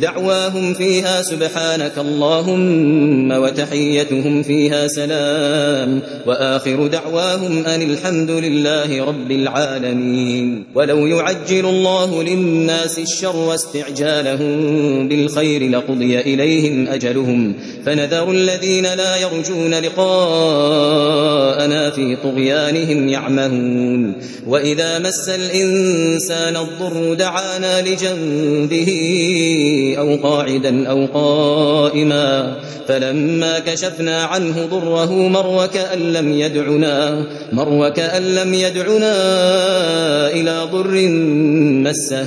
دعواهم فيها سبحانك اللهم وتحيتهم فيها سلام. وآخر دعواهم أن الحمد لله رب العالمين. ولو يعجل الله للناس الشر واستعجالهم بالخير لقضي إليهم أجلهم. فنذر الذين لا يرجون لقاءنا في طغيانهم يعمهون. وإذا مس الإنسان الضر دعانا لجنبه أو قاعدا أو قائما فلما كشفنا عنه ضره مر وكأن لم يدعنا مر وكأن لم يدعنا إلى ضر مسه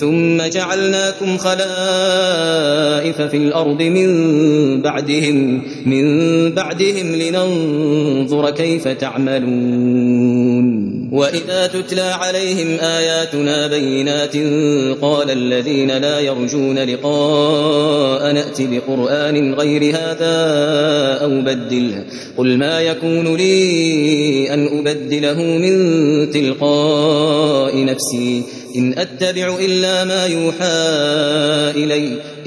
ثم جعلناكم خلائف في الأرض من بعدهم من بعدهم لننظر كيف تعملون. وإذا تتلى عليهم آياتنا بينات قال الذين لا يرجون لقاء نأتي بقرآن غير هذا أو بدله قل ما يكون لي أن أبدله من تلقاء نفسي إن أتبع إلا ما يوحى إلي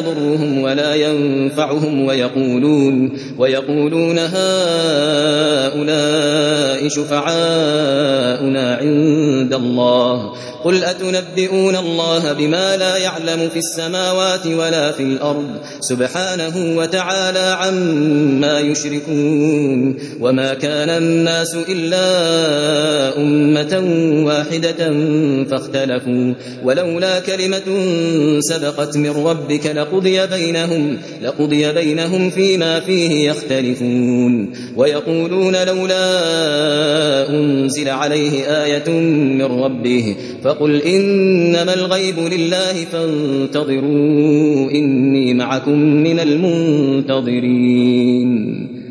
يضرهم ولا ينفعهم ويقولون ويقولون هؤلاء شفعاؤنا عند الله قل أتنبئون الله بما لا يعلم في السماوات ولا في الأرض سبحانه وتعالى عما يشركون وما كان الناس إلا أمة واحدة فاختلفوا اختلفوا ولولا كلمة سبقت من ربك لقضي بينهم لقضي بينهم فيما فيه يختلفون. ويقولون لولا أنزل عليه آية من ربه فقل إنما الغيب لله فانتظروا إني معكم من المنتظرين.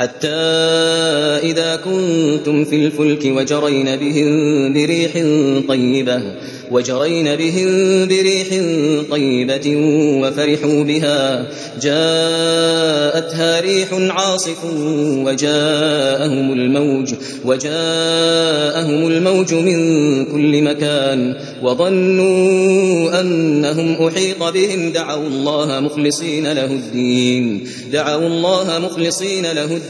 حتى إذا كنتم في الفلك وجرين بهم بريح طيبة وجرين بهم بريح طيبة وفرحوا بها جاءتها ريح عاصف وجاءهم الموج وجاءهم الموج من كل مكان وظنوا أنهم أحيط بهم دعوا الله مخلصين له الدين دعوا الله مخلصين له الدين.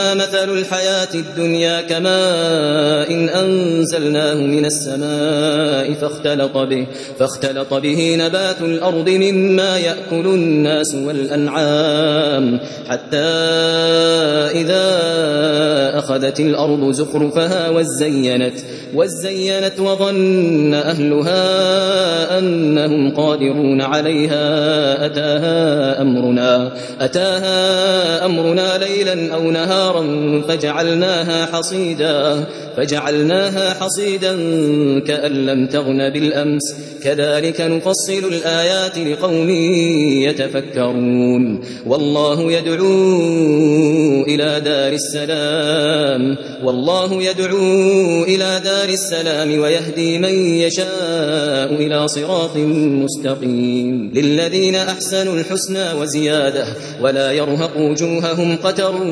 مثل الحياة الدنيا كماء إن أنزلناه من السماء فاختلط به فاختلط به نبات الأرض مما يأكل الناس والأنعام. حتى إذا أخذت الأرض زخرفها وزينت وزينت وظن أهلها أنهم قادرون عليها. أتاها أمرنا أتاها أمرنا ليلا أو نهارا فجعلناها حصيدا فجعلناها حصيدا كأن لم تغن بالأمس. كذلك نفصل الآيات لقوم يتفكرون. والله يدعو إلى دار السلام. والله يدعو إلى دار السلام ويهدي من يشاء إلى صراط مستقيم. للذين أحسنوا الحسنى وزيادة ولا يرهق وجوههم قتر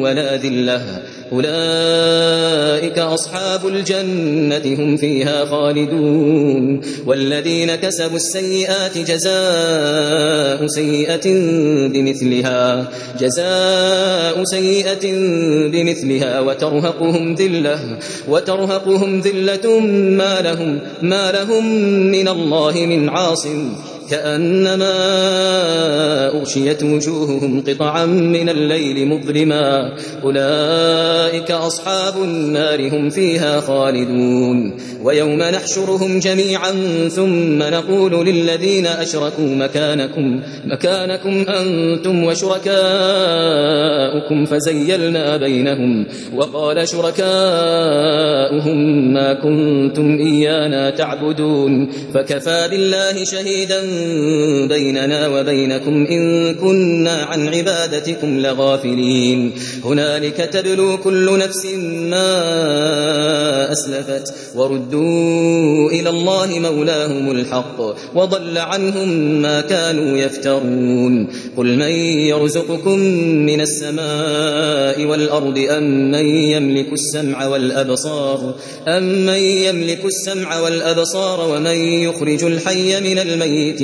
ولا ذلة أولئك أصحاب الجنة هم فيها خالدون. والذين كسبوا السيئات جزاء سيئة بمثلها. جزاء سيئة بمثلها. وترهقهم ذلة. وترهقهم ذلة ما لهم ما لهم من الله من عاصم. كأنما أغشيت وجوههم قطعا من الليل مظلما. أولئك أصحاب النار هم فيها خالدون. ويوم نحشرهم جميعا ثم نقول للذين أشركوا مكانكم مكانكم أنتم وشركاؤكم فزيلنا بينهم. وقال شركاؤهم ما كنتم إيانا تعبدون. فكفى بالله شهيدا بيننا وبينكم إن كنا عن عبادتكم لغافلين. هنالك تبلو كل نفس ما أسلفت وردوا إلى الله مولاهم الحق وضل عنهم ما كانوا يفترون. قل من يرزقكم من السماء والأرض أم من يملك السمع والأبصار أم من يملك السمع والأبصار ومن يخرج الحي من الميت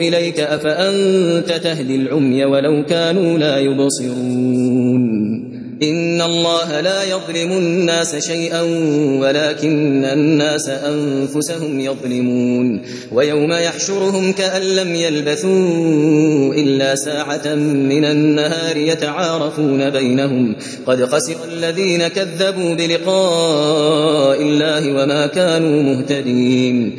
إليك أفأنت تهدي العمي ولو كانوا لا يبصرون. إن الله لا يظلم الناس شيئا ولكن الناس أنفسهم يظلمون. ويوم يحشرهم كأن لم يلبثوا إلا ساعة من النهار يتعارفون بينهم. قد خسر الذين كذبوا بلقاء الله وما كانوا مهتدين.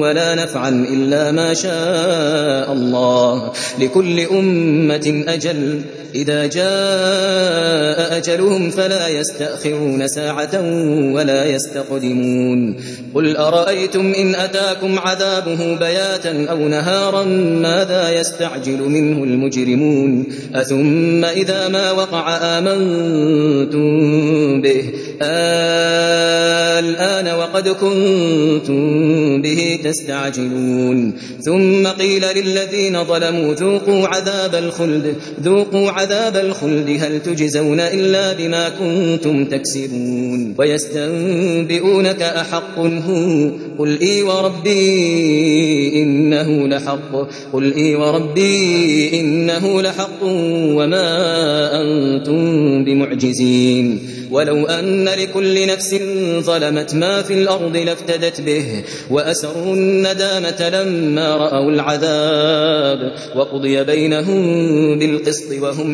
ولا نفعا إلا ما شاء الله. لكل أمة أجل. إذا جاء أجلهم فلا يستأخرون ساعة ولا يستقدمون. قل أرأيتم إن أتاكم عذابه بياتا أو نهارا ماذا يستعجل منه المجرمون؟ أثم إذا ما وقع آمنتم به. الآن وقد كنتم به تستعجلون. ثم قيل للذين ظلموا ذوقوا عذاب الخلد ذوقوا عذاب الخلد هل تجزون إلا بما كنتم تكسبون ويستنبئونك أحق هو قل إي وربي إنه لحق قل إي وربي إنه لحق وما أنتم بمعجزين ولو أن لكل نفس ظلمت ما في الأرض لافتدت به وأسروا الندامة لما رأوا العذاب وقضي بينهم بالقسط وهم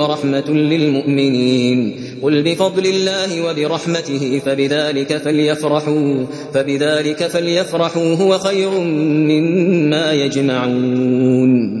ورحمة للمؤمنين. قل بفضل الله وبرحمته فبذلك فليفرحوا فبذلك فليفرحوا هو خير مما يجمعون.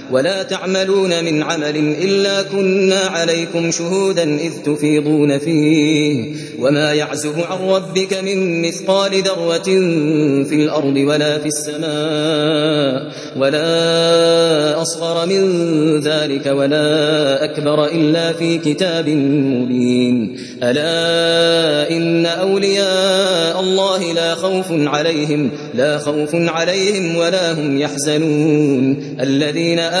ولا تعملون من عمل إلا كنا عليكم شهودا إذ تفيضون فيه. وما يعزب عن ربك من مثقال ذرة في الأرض ولا في السماء ولا أصغر من ذلك ولا أكبر إلا في كتاب مبين. ألا إن أولياء الله لا خوف عليهم لا خوف عليهم ولا هم يحزنون. الذين آمنوا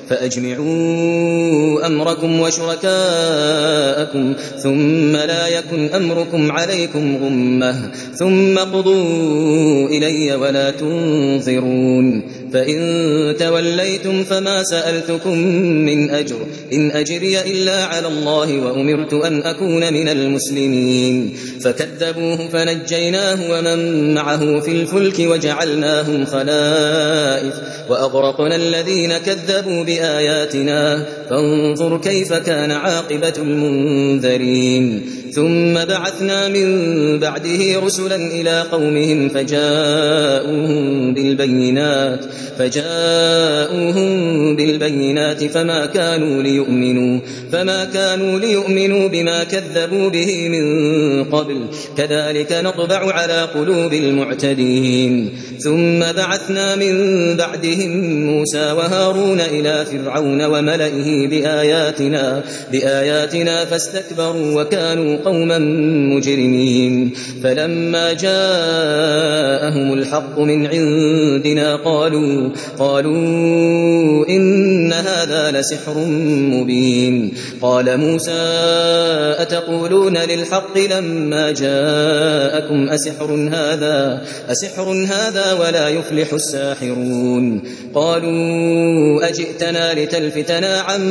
فأجمعوا أمركم وشركاءكم ثم لا يكن أمركم عليكم غمة ثم قضوا إلي ولا تنظرون فإن توليتم فما سألتكم من أجر إن أجري إلا على الله وأمرت أن أكون من المسلمين فكذبوه فنجيناه ومن معه في الفلك وجعلناهم خلائف وأغرقنا الذين كذبوا بآياتنا فانظر كيف كان عاقبة المنذرين. ثم بعثنا من بعده رسلا إلى قومهم فجاءوهم بالبينات فجاءوهم بالبينات فما كانوا ليؤمنوا فما كانوا ليؤمنوا بما كذبوا به من قبل. كذلك نطبع على قلوب المعتدين. ثم بعثنا من بعدهم موسى وهارون إلى فرعون وملئه بآياتنا بآياتنا فاستكبروا وكانوا قوما مجرمين. فلما جاءهم الحق من عندنا قالوا قالوا إن هذا لسحر مبين. قال موسى أتقولون للحق لما جاءكم أسحر هذا أسحر هذا ولا يفلح الساحرون؟ قالوا أجئتنا لتلفتنا عما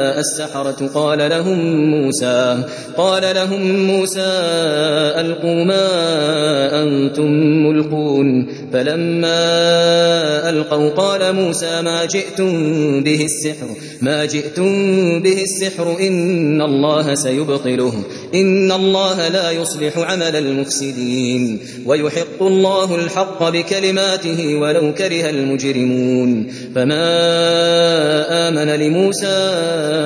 السحرة قال لهم موسى قال لهم موسى ألقوا ما أنتم ملقون. فلما ألقوا قال موسى ما جئتم به السحر ما جئتم به السحر إن الله سيبطله إن الله لا يصلح عمل المفسدين. ويحق الله الحق بكلماته ولو كره المجرمون. فما آمن لموسى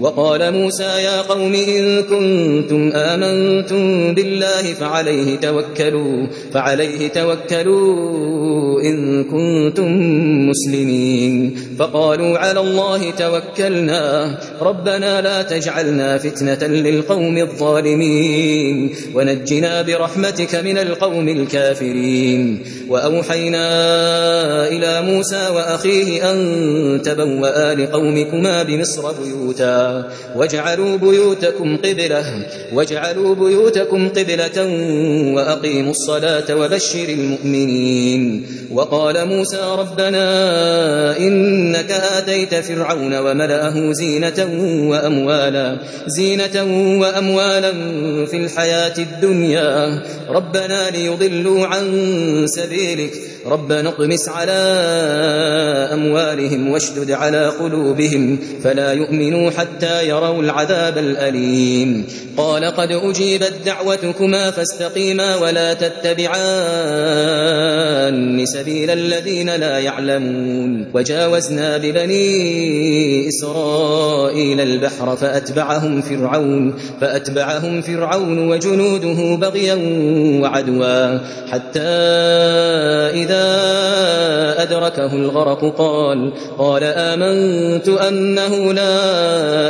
وقال موسى يا قوم إن كنتم آمنتم بالله فعليه توكلوا فعليه توكلوا إن كنتم مسلمين. فقالوا على الله توكلنا ربنا لا تجعلنا فتنة للقوم الظالمين. ونجنا برحمتك من القوم الكافرين. وأوحينا إلى موسى وأخيه أن تبوأ لقومكما بمصر بيوتا. واجعلوا بيوتكم قبلة واجعلوا بيوتكم قبلة وأقيموا الصلاة وبشر المؤمنين. وقال موسى ربنا إنك آتيت فرعون وملأه زينة وأموالا زينة وأموالا في الحياة الدنيا. ربنا ليضلوا عن سبيلك ربنا اطمس على أموالهم واشدد على قلوبهم فلا يؤمنوا حتى يروا العذاب الأليم. قال قد أجيبت دعوتكما فاستقيما ولا تتبعان سبيل الذين لا يعلمون. وجاوزنا ببني إسرائيل البحر فأتبعهم فرعون فأتبعهم فرعون وجنوده بغيا وعدوا. حتى إذا أدركه الغرق قال قال آمنت أنه لا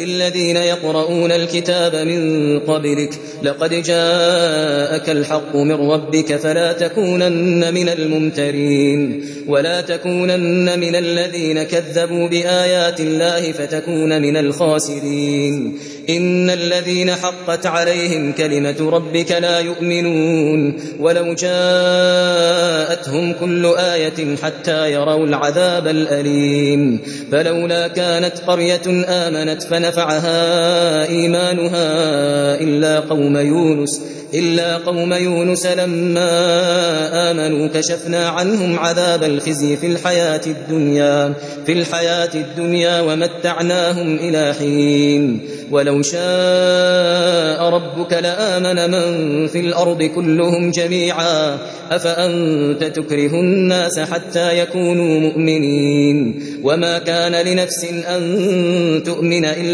الذين يقرؤون الكتاب من قبلك لقد جاءك الحق من ربك فلا تكونن من الممترين ولا تكونن من الذين كذبوا بآيات الله فتكون من الخاسرين. إن الذين حقت عليهم كلمة ربك لا يؤمنون ولو جاءتهم كل آية حتى يروا العذاب الأليم. فلولا كانت قرية آمنت فنفعها إيمانها إلا قوم يونس إلا قوم يونس لما آمنوا كشفنا عنهم عذاب الخزي في الحياة الدنيا في الحياة الدنيا ومتعناهم إلى حين. ولو شاء ربك لآمن من في الأرض كلهم جميعا أفأنت تكره الناس حتى يكونوا مؤمنين؟ وما كان لنفس أن تؤمن إلا